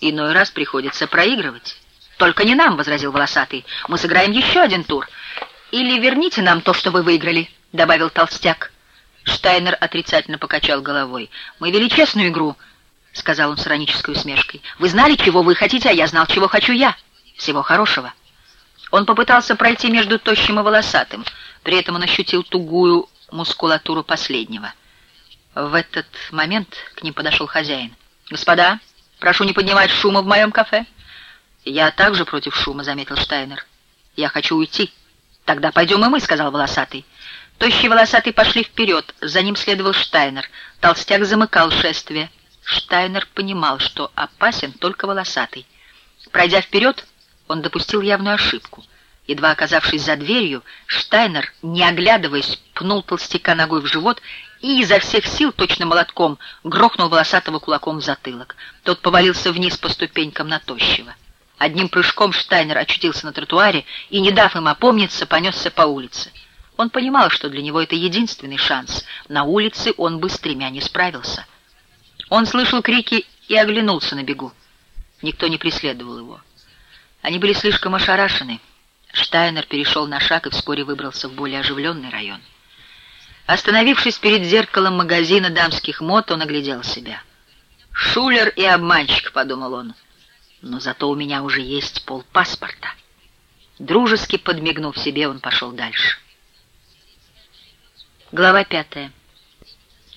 Иной раз приходится проигрывать. «Только не нам», — возразил Волосатый. «Мы сыграем еще один тур. Или верните нам то, что вы выиграли», — добавил Толстяк. Штайнер отрицательно покачал головой. «Мы вели честную игру», — сказал он с иронической усмешкой. «Вы знали, чего вы хотите, а я знал, чего хочу я. Всего хорошего». Он попытался пройти между тощим и волосатым. При этом он ощутил тугую мускулатуру последнего. В этот момент к ним подошел хозяин. «Господа, прошу не поднимать шума в моем кафе». «Я также против шума», — заметил Штайнер. «Я хочу уйти». «Тогда пойдем и мы», — сказал волосатый. Тощий волосатый пошли вперед, за ним следовал Штайнер. Толстяк замыкал шествие. Штайнер понимал, что опасен только волосатый. Пройдя вперед, он допустил явную ошибку. Едва оказавшись за дверью, Штайнер, не оглядываясь, пнул толстяка ногой в живот и изо всех сил, точно молотком, грохнул волосатого кулаком в затылок. Тот повалился вниз по ступенькам на тощего. Одним прыжком Штайнер очутился на тротуаре и, не дав им опомниться, понесся по улице. Он понимал, что для него это единственный шанс. На улице он бы с тремя не справился. Он слышал крики и оглянулся на бегу. Никто не преследовал его. Они были слишком ошарашены. Штайнер перешел на шаг и вскоре выбрался в более оживленный район. Остановившись перед зеркалом магазина дамских мод, он оглядел себя. «Шулер и обманщик», — подумал он. «Но зато у меня уже есть полпаспорта». Дружески подмигнув себе, он пошел дальше. Глава пятая.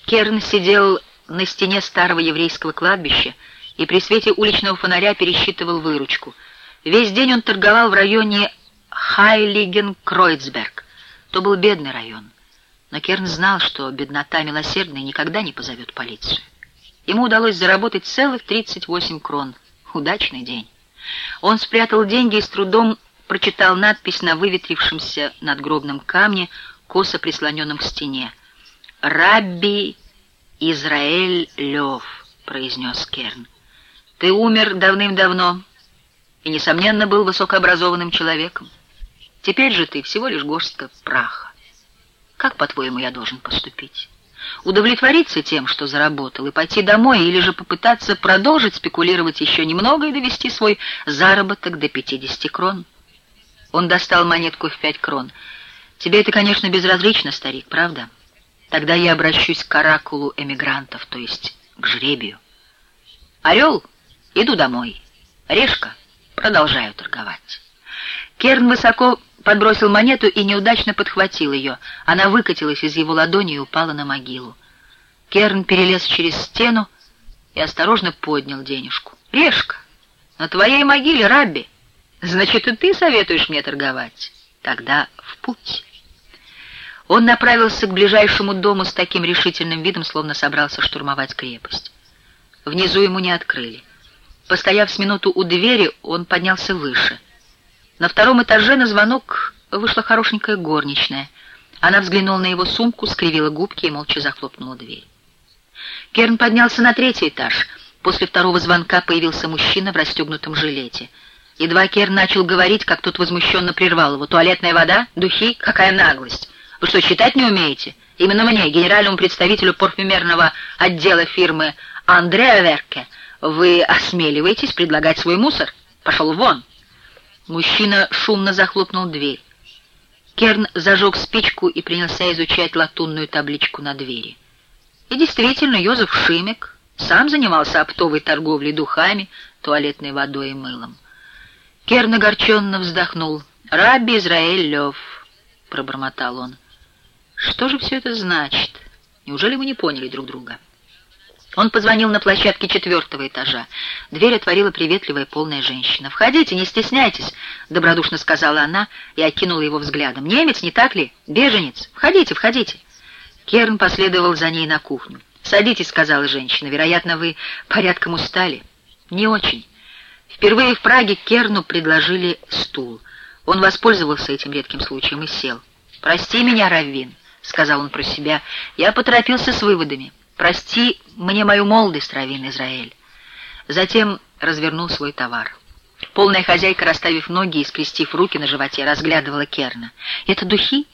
Керн сидел на стене старого еврейского кладбища и при свете уличного фонаря пересчитывал выручку. Весь день он торговал в районе Хайлиген-Кройцберг. То был бедный район. Но Керн знал, что беднота милосердная никогда не позовет полицию. Ему удалось заработать целых 38 крон. Удачный день. Он спрятал деньги и с трудом прочитал надпись на выветрившемся надгробном камне, косо прислоненном к стене. «Рабби Израиль Лев», — произнес Керн. «Ты умер давным-давно и, несомненно, был высокообразованным человеком. Теперь же ты всего лишь горстка праха. Как, по-твоему, я должен поступить? Удовлетвориться тем, что заработал, и пойти домой, или же попытаться продолжить спекулировать еще немного и довести свой заработок до 50 крон? Он достал монетку в пять крон. Тебе это, конечно, безразлично, старик, правда? Тогда я обращусь к оракулу эмигрантов, то есть к жребию. Орел, иду домой. Решка, продолжаю торговать. Керн высоко подбросил монету и неудачно подхватил ее. Она выкатилась из его ладони и упала на могилу. Керн перелез через стену и осторожно поднял денежку. «Решка, на твоей могиле, Рабби. Значит, и ты советуешь мне торговать? Тогда в путь». Он направился к ближайшему дому с таким решительным видом, словно собрался штурмовать крепость. Внизу ему не открыли. Постояв с минуту у двери, он поднялся выше — на втором этаже на звонок вышла хорошенькая горничная. Она взглянула на его сумку, скривила губки и молча захлопнула дверь. Керн поднялся на третий этаж. После второго звонка появился мужчина в расстегнутом жилете. Едва Керн начал говорить, как тот возмущенно прервал его. «Туалетная вода? Духи? Какая наглость! Вы что, читать не умеете? Именно мне, генеральному представителю парфюмерного отдела фирмы Андреа Верке, вы осмеливаетесь предлагать свой мусор? Пошел вон!» Мужчина шумно захлопнул дверь. Керн зажег спичку и принялся изучать латунную табличку на двери. И действительно, Йозеф Шимек сам занимался оптовой торговлей духами, туалетной водой и мылом. Керн огорченно вздохнул. «Рабби Израиль Лев», — пробормотал он. «Что же все это значит? Неужели мы не поняли друг друга?» Он позвонил на площадке четвертого этажа. Дверь отворила приветливая полная женщина. «Входите, не стесняйтесь», — добродушно сказала она и окинула его взглядом. «Немец, не так ли? Беженец? Входите, входите». Керн последовал за ней на кухню. «Садитесь», — сказала женщина. «Вероятно, вы порядком устали». «Не очень». Впервые в Праге Керну предложили стул. Он воспользовался этим редким случаем и сел. «Прости меня, Раввин», — сказал он про себя. «Я поторопился с выводами». «Прости мне мою молодость, Равин Израиль». Затем развернул свой товар. Полная хозяйка, расставив ноги и скрестив руки на животе, разглядывала Керна. «Это духи?»